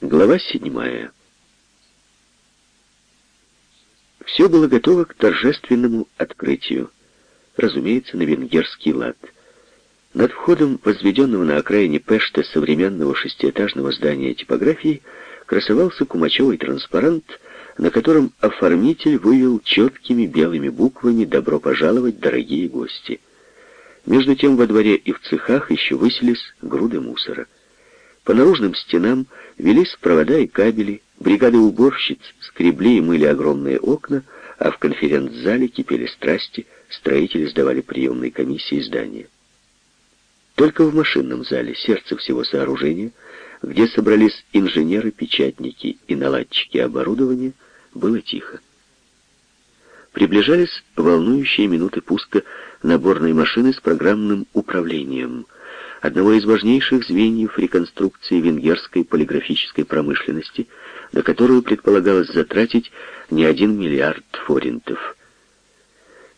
Глава седьмая. Все было готово к торжественному открытию. Разумеется, на венгерский лад. Над входом, возведенного на окраине Пешта современного шестиэтажного здания типографии, красовался кумачевый транспарант, на котором оформитель вывел четкими белыми буквами «Добро пожаловать, дорогие гости». Между тем во дворе и в цехах еще высились груды мусора. По наружным стенам велись провода и кабели, бригады уборщиц скребли и мыли огромные окна, а в конференц-зале кипели страсти, строители сдавали приемные комиссии здания. Только в машинном зале, сердце всего сооружения, где собрались инженеры-печатники и наладчики оборудования, было тихо. Приближались волнующие минуты пуска наборной машины с программным управлением — одного из важнейших звеньев реконструкции венгерской полиграфической промышленности, на которую предполагалось затратить не один миллиард форинтов.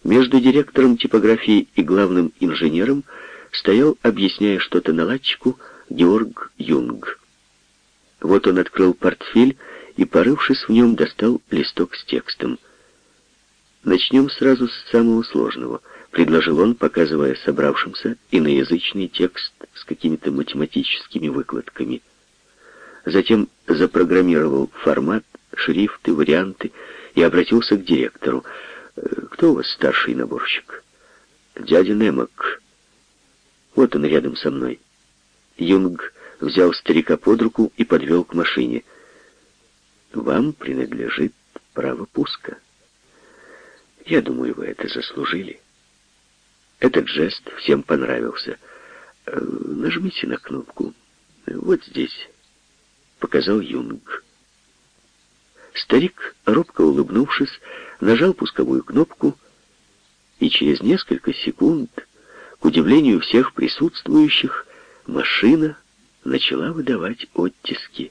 Между директором типографии и главным инженером стоял, объясняя что-то наладчику, Георг Юнг. Вот он открыл портфель и, порывшись в нем, достал листок с текстом. Начнем сразу с самого сложного —— предложил он, показывая собравшимся иноязычный текст с какими-то математическими выкладками. Затем запрограммировал формат, шрифты, варианты и обратился к директору. «Э, «Кто у вас старший наборщик?» «Дядя Немок. Вот он рядом со мной». Юнг взял старика под руку и подвел к машине. «Вам принадлежит право пуска. Я думаю, вы это заслужили». Этот жест всем понравился. Э, «Нажмите на кнопку. Вот здесь», — показал Юнг. Старик, робко улыбнувшись, нажал пусковую кнопку, и через несколько секунд, к удивлению всех присутствующих, машина начала выдавать оттиски.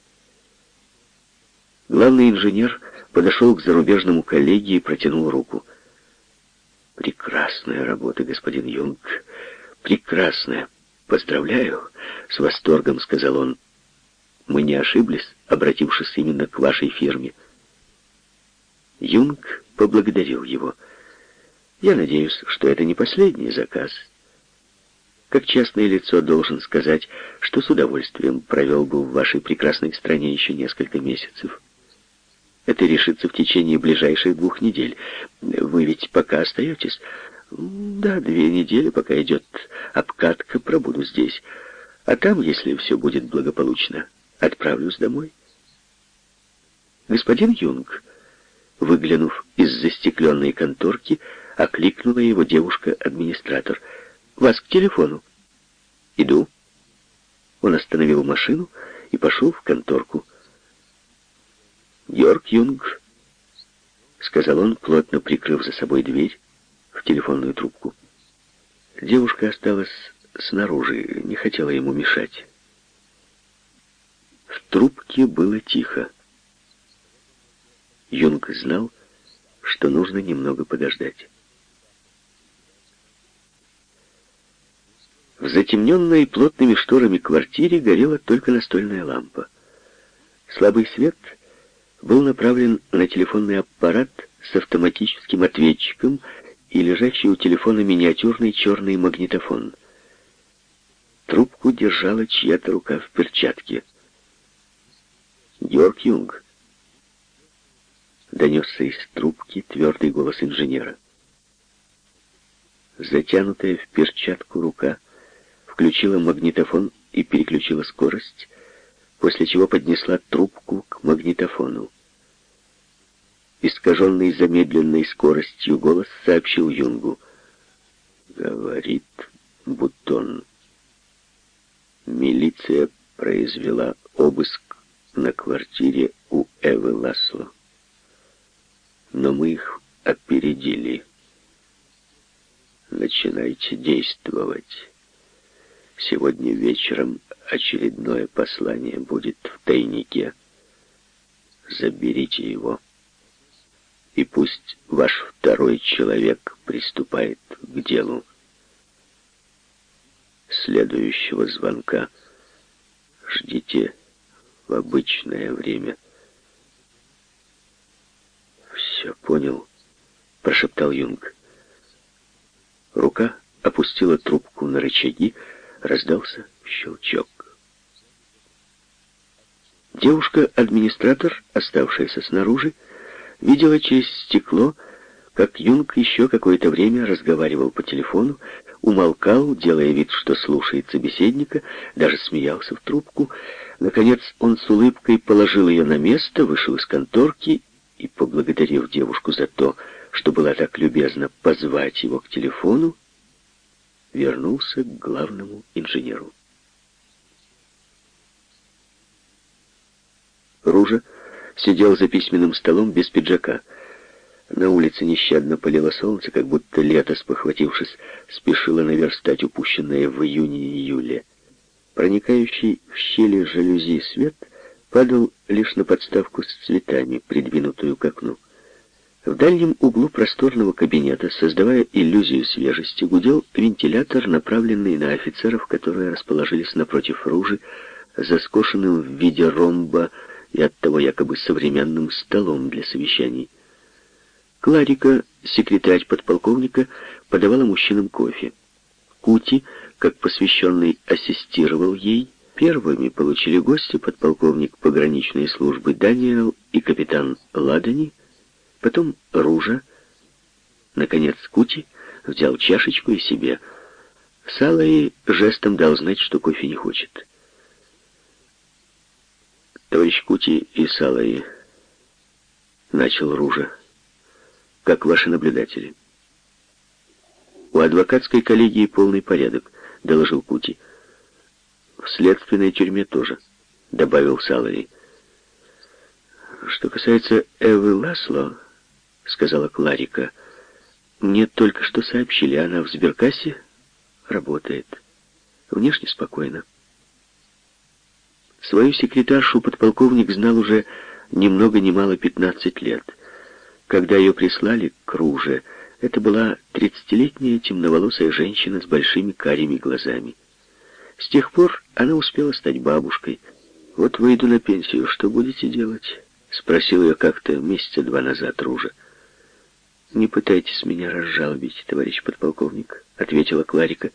Главный инженер подошел к зарубежному коллеге и протянул руку. Прекрасная работа, господин Юнг. Прекрасная. Поздравляю, с восторгом сказал он. Мы не ошиблись, обратившись именно к вашей фирме. Юнг поблагодарил его. Я надеюсь, что это не последний заказ. Как частное лицо должен сказать, что с удовольствием провел бы в вашей прекрасной стране еще несколько месяцев. Это решится в течение ближайших двух недель. Вы ведь пока остаетесь? Да, две недели, пока идет обкатка, пробуду здесь. А там, если все будет благополучно, отправлюсь домой. Господин Юнг, выглянув из застекленной конторки, окликнула его девушка-администратор. «Вас к телефону». «Иду». Он остановил машину и пошел в конторку. «Георг Юнг», — сказал он, плотно прикрыв за собой дверь в телефонную трубку. Девушка осталась снаружи, не хотела ему мешать. В трубке было тихо. Юнг знал, что нужно немного подождать. В затемненной плотными шторами квартире горела только настольная лампа. Слабый свет — был направлен на телефонный аппарат с автоматическим ответчиком и лежащий у телефона миниатюрный черный магнитофон. Трубку держала чья-то рука в перчатке. «Георг Юнг», — донесся из трубки твердый голос инженера. Затянутая в перчатку рука включила магнитофон и переключила скорость, после чего поднесла трубку к магнитофону. Искаженный замедленной скоростью голос сообщил Юнгу. Говорит Бутон. Милиция произвела обыск на квартире у Эвы Ласло. Но мы их опередили. Начинайте действовать. Сегодня вечером очередное послание будет в тайнике. Заберите его. И пусть ваш второй человек приступает к делу. Следующего звонка ждите в обычное время. «Все понял», — прошептал Юнг. Рука опустила трубку на рычаги, раздался щелчок. Девушка-администратор, оставшаяся снаружи, видела через стекло, как Юнг еще какое-то время разговаривал по телефону, умолкал, делая вид, что слушает собеседника, даже смеялся в трубку. Наконец он с улыбкой положил ее на место, вышел из конторки и, поблагодарив девушку за то, что была так любезна позвать его к телефону, вернулся к главному инженеру. Ружа сидел за письменным столом без пиджака. На улице нещадно палило солнце, как будто лето, спохватившись, спешило наверстать упущенное в июне-июле. Проникающий в щели жалюзи свет падал лишь на подставку с цветами, придвинутую к окну. В дальнем углу просторного кабинета, создавая иллюзию свежести, гудел вентилятор, направленный на офицеров, которые расположились напротив ружи, заскошенным в виде ромба и оттого якобы современным столом для совещаний. Кларика, секретарь подполковника, подавала мужчинам кофе. Кути, как посвященный, ассистировал ей. Первыми получили гости подполковник пограничной службы Даниэл и капитан Ладани, потом Ружа. Наконец Кути взял чашечку и себе. Салай жестом дал знать, что кофе не хочет. «Товарищ Кути и Салай», — начал Ружа, — «как ваши наблюдатели?» «У адвокатской коллегии полный порядок», — доложил Кути. «В следственной тюрьме тоже», — добавил Салай. «Что касается Эвы Ласло», — сказала Кларика, — «мне только что сообщили, она в сберкассе работает. Внешне спокойно». Свою секретаршу подполковник знал уже ни много ни мало 15 лет. Когда ее прислали к Руже, это была тридцатилетняя темноволосая женщина с большими карими глазами. С тех пор она успела стать бабушкой. «Вот выйду на пенсию, что будете делать?» — спросил ее как-то месяца два назад Ружа. «Не пытайтесь меня разжалобить, товарищ подполковник», — ответила Кларика.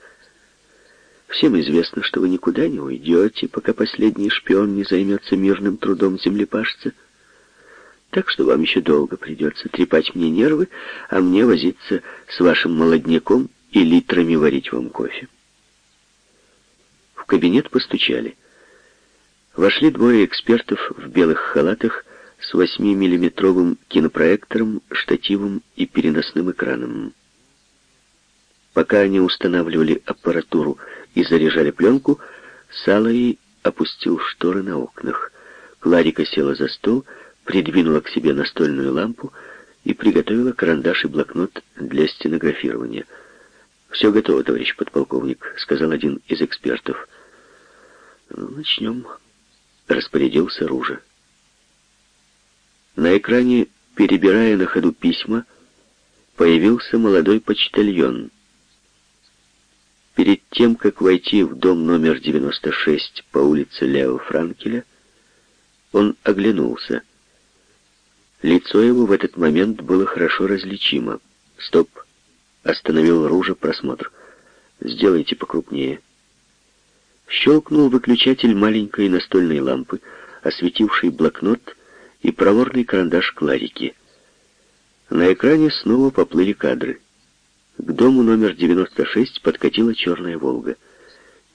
Всем известно, что вы никуда не уйдете, пока последний шпион не займется мирным трудом землепашца. Так что вам еще долго придется трепать мне нервы, а мне возиться с вашим молодняком и литрами варить вам кофе. В кабинет постучали. Вошли двое экспертов в белых халатах с 8-миллиметровым кинопроектором, штативом и переносным экраном. Пока они устанавливали аппаратуру и заряжали пленку, Салаи опустил шторы на окнах. Кларика села за стол, придвинула к себе настольную лампу и приготовила карандаш и блокнот для стенографирования. «Все готово, товарищ подполковник», — сказал один из экспертов. «Ну, начнем», — распорядился Ружа. На экране, перебирая на ходу письма, появился молодой почтальон — Перед тем, как войти в дом номер 96 по улице Лео Франкеля, он оглянулся. Лицо его в этот момент было хорошо различимо. «Стоп!» — остановил Ружа просмотр. «Сделайте покрупнее». Щелкнул выключатель маленькой настольной лампы, осветивший блокнот и проворный карандаш Кларики. На экране снова поплыли кадры. К дому номер 96 подкатила черная «Волга».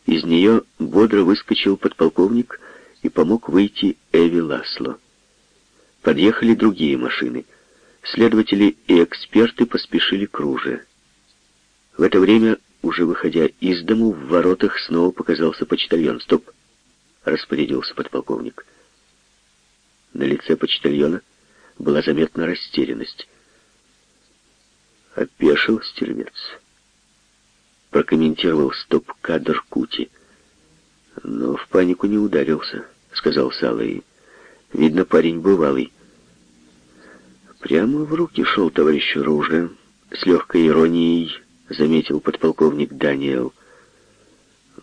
Из нее бодро выскочил подполковник и помог выйти Эви Ласло. Подъехали другие машины. Следователи и эксперты поспешили к Руже. В это время, уже выходя из дому, в воротах снова показался почтальон. «Стоп!» — распорядился подполковник. На лице почтальона была заметна растерянность. Опешил стервец. Прокомментировал стоп-кадр Кути. Но в панику не ударился, сказал Салай. Видно, парень бывалый. Прямо в руки шел товарищ оружие. С легкой иронией заметил подполковник Даниэл.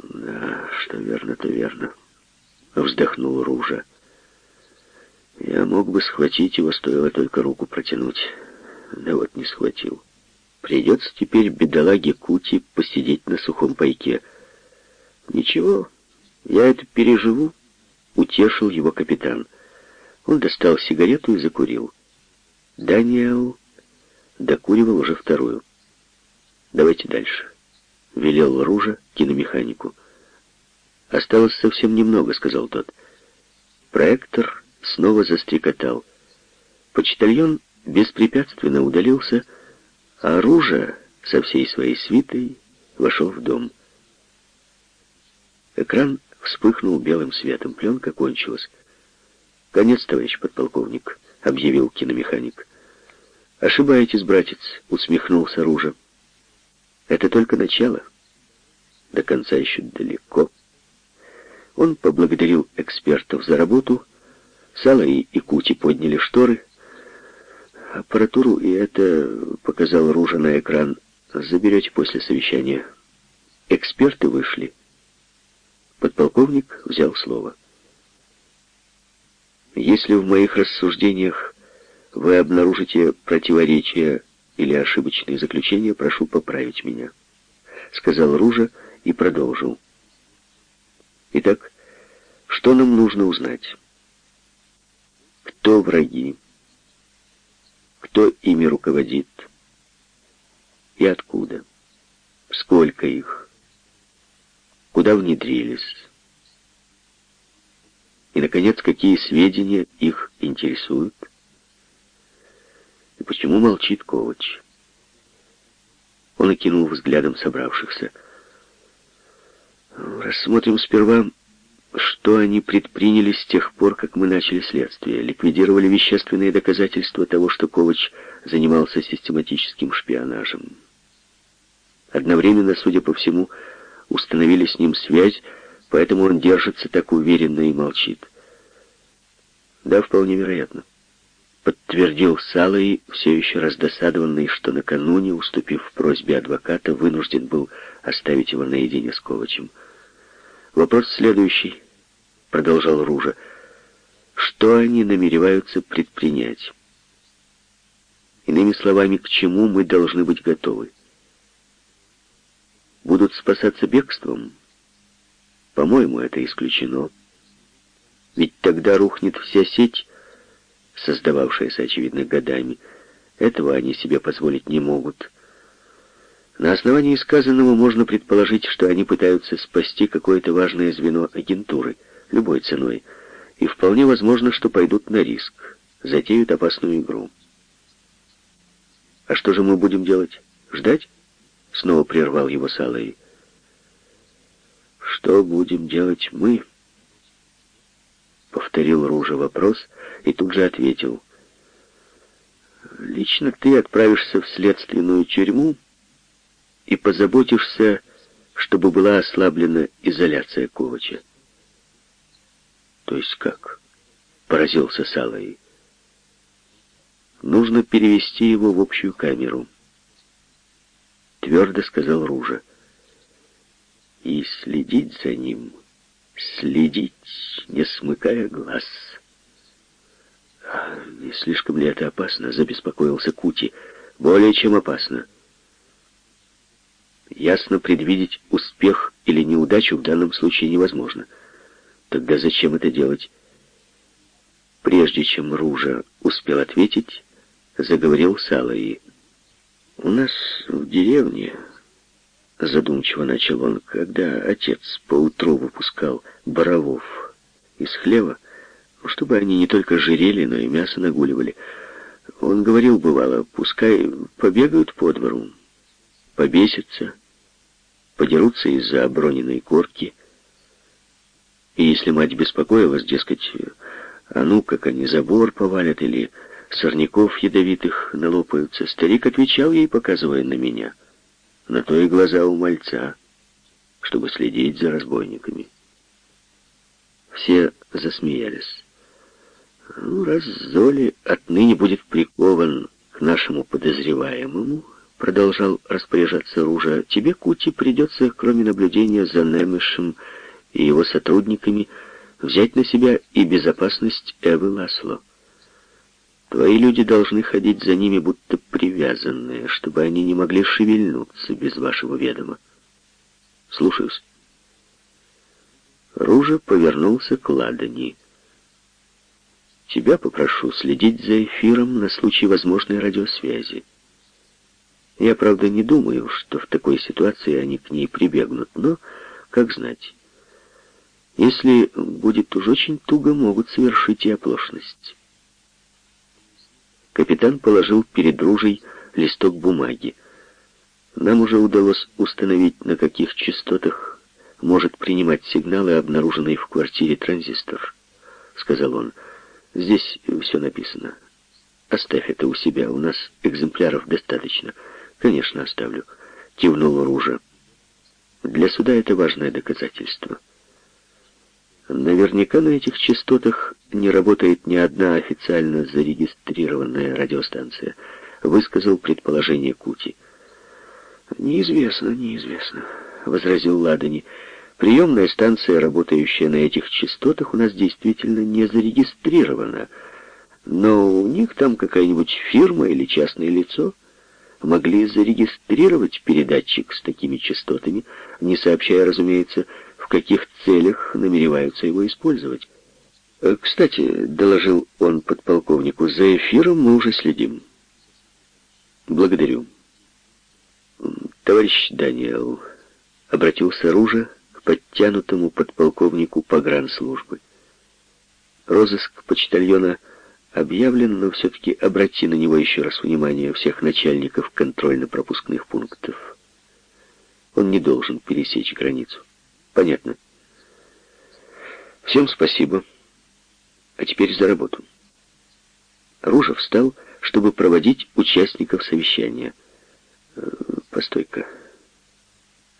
Да, что верно, то верно. Вздохнул Ружа. Я мог бы схватить его, стоило только руку протянуть. Да вот не схватил. Придется теперь бедолаге Кути посидеть на сухом пайке. Ничего, я это переживу, утешил его капитан. Он достал сигарету и закурил. Даниэл докуривал уже вторую. «Давайте дальше», — велел Ружа киномеханику. «Осталось совсем немного», — сказал тот. Проектор снова застрекотал. Почтальон беспрепятственно удалился, а Ружа со всей своей свитой вошел в дом. Экран вспыхнул белым светом, пленка кончилась. «Конец, товарищ подполковник», — объявил киномеханик. «Ошибаетесь, братец», — усмехнулся Ружа. «Это только начало. До конца еще далеко». Он поблагодарил экспертов за работу. Сало и Икути подняли шторы. Аппаратуру и это показал Ружа на экран. Заберете после совещания. Эксперты вышли. Подполковник взял слово. Если в моих рассуждениях вы обнаружите противоречия или ошибочные заключения, прошу поправить меня, сказал Ружа и продолжил. Итак, что нам нужно узнать? Кто враги? Кто ими руководит? И откуда? Сколько их? Куда внедрились? И, наконец, какие сведения их интересуют? И почему молчит Ковач? Он окинул взглядом собравшихся. Рассмотрим сперва, что они предприняли с тех пор, как мы начали следствие. Ликвидировали вещественные доказательства того, что Ковач занимался систематическим шпионажем. Одновременно, судя по всему, установили с ним связь, поэтому он держится так уверенно и молчит. Да, вполне вероятно. Подтвердил Салой, все еще раздосадованный, что накануне, уступив просьбе адвоката, вынужден был оставить его наедине с Ковачем. Вопрос следующий, продолжал Ружа. Что они намереваются предпринять? Иными словами, к чему мы должны быть готовы? Будут спасаться бегством? По-моему, это исключено. Ведь тогда рухнет вся сеть, создававшаяся, очевидно, годами. Этого они себе позволить не могут. На основании сказанного можно предположить, что они пытаются спасти какое-то важное звено агентуры, любой ценой, и вполне возможно, что пойдут на риск, затеют опасную игру. «А что же мы будем делать? Ждать?» — снова прервал его Салай. «Что будем делать мы?» Повторил Ружа вопрос и тут же ответил. «Лично ты отправишься в следственную тюрьму, и позаботишься, чтобы была ослаблена изоляция Ковача. То есть как? Поразился Салай. Нужно перевести его в общую камеру. Твердо сказал Ружа. И следить за ним, следить, не смыкая глаз. Не слишком ли это опасно? Забеспокоился Кути. Более чем опасно. Ясно предвидеть успех или неудачу в данном случае невозможно. Тогда зачем это делать? Прежде чем Ружа успел ответить, заговорил Салаи. «У нас в деревне...» Задумчиво начал он, когда отец поутру выпускал боровов из хлева, чтобы они не только жирели, но и мясо нагуливали. Он говорил, бывало, пускай побегают по двору, побесятся, подерутся из-за оброненной корки. И если мать беспокоилась, дескать, а ну, как они забор повалят или сорняков ядовитых налопаются, старик отвечал ей, показывая на меня. На то и глаза у мальца, чтобы следить за разбойниками. Все засмеялись. Ну, раз Золи отныне будет прикован к нашему подозреваемому, продолжал распоряжаться Ружа, тебе, Кути, придется, кроме наблюдения за Немышем и его сотрудниками, взять на себя и безопасность Эвы Ласло. Твои люди должны ходить за ними, будто привязанные, чтобы они не могли шевельнуться без вашего ведома. Слушаюсь. Ружа повернулся к Ладани. Тебя попрошу следить за эфиром на случай возможной радиосвязи. Я, правда, не думаю, что в такой ситуации они к ней прибегнут, но, как знать, если будет уж очень туго, могут совершить и оплошность. Капитан положил перед ружей листок бумаги. Нам уже удалось установить, на каких частотах может принимать сигналы, обнаруженный в квартире транзистор, сказал он. Здесь все написано. Оставь это у себя, у нас экземпляров достаточно. Конечно, оставлю. Кивнул Ружа. Для суда это важное доказательство. Наверняка на этих частотах не работает ни одна официально зарегистрированная радиостанция, высказал предположение Кути. Неизвестно, неизвестно, возразил Ладани. Приемная станция, работающая на этих частотах, у нас действительно не зарегистрирована. Но у них там какая-нибудь фирма или частное лицо могли зарегистрировать передатчик с такими частотами, не сообщая, разумеется, в каких целях намереваются его использовать. Э, «Кстати», — доложил он подполковнику, — «за эфиром мы уже следим». «Благодарю». «Товарищ Даниэл», — обратился Ружа к подтянутому подполковнику погранслужбы. «Розыск почтальона объявлен, но все-таки обрати на него еще раз внимание всех начальников контрольно-пропускных пунктов. Он не должен пересечь границу». Понятно. Всем спасибо. А теперь за работу. Ружа встал, чтобы проводить участников совещания. Э, постой-ка.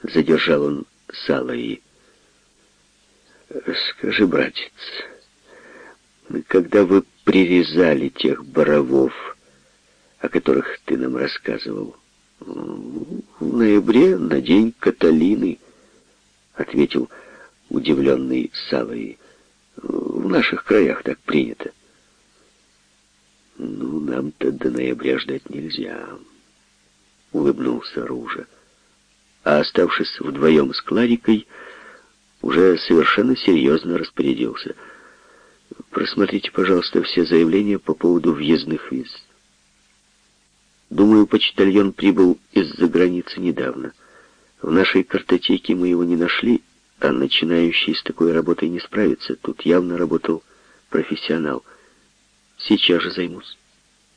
Задержал он сало и... Скажи, братец, когда вы прирезали тех боровов, о которых ты нам рассказывал, в ноябре, на день Каталины, ответил удивленный Савой. В наших краях так принято. Ну, нам-то до ноября ждать нельзя, улыбнулся Ружа. А оставшись вдвоем с Кларикой, уже совершенно серьезно распорядился. Просмотрите, пожалуйста, все заявления по поводу въездных виз. Думаю, почтальон прибыл из-за границы недавно. В нашей картотеке мы его не нашли, а начинающий с такой работой не справится. Тут явно работал профессионал. Сейчас же займусь.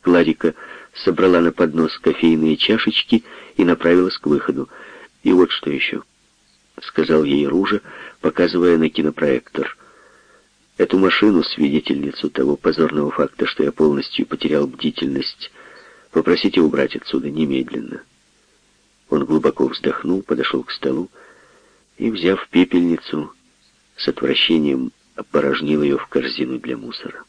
Кларика собрала на поднос кофейные чашечки и направилась к выходу. И вот что еще, — сказал ей Ружа, показывая на кинопроектор. Эту машину, свидетельницу того позорного факта, что я полностью потерял бдительность, попросите убрать отсюда немедленно. Он глубоко вздохнул, подошел к столу и, взяв пепельницу, с отвращением опорожнил ее в корзину для мусора.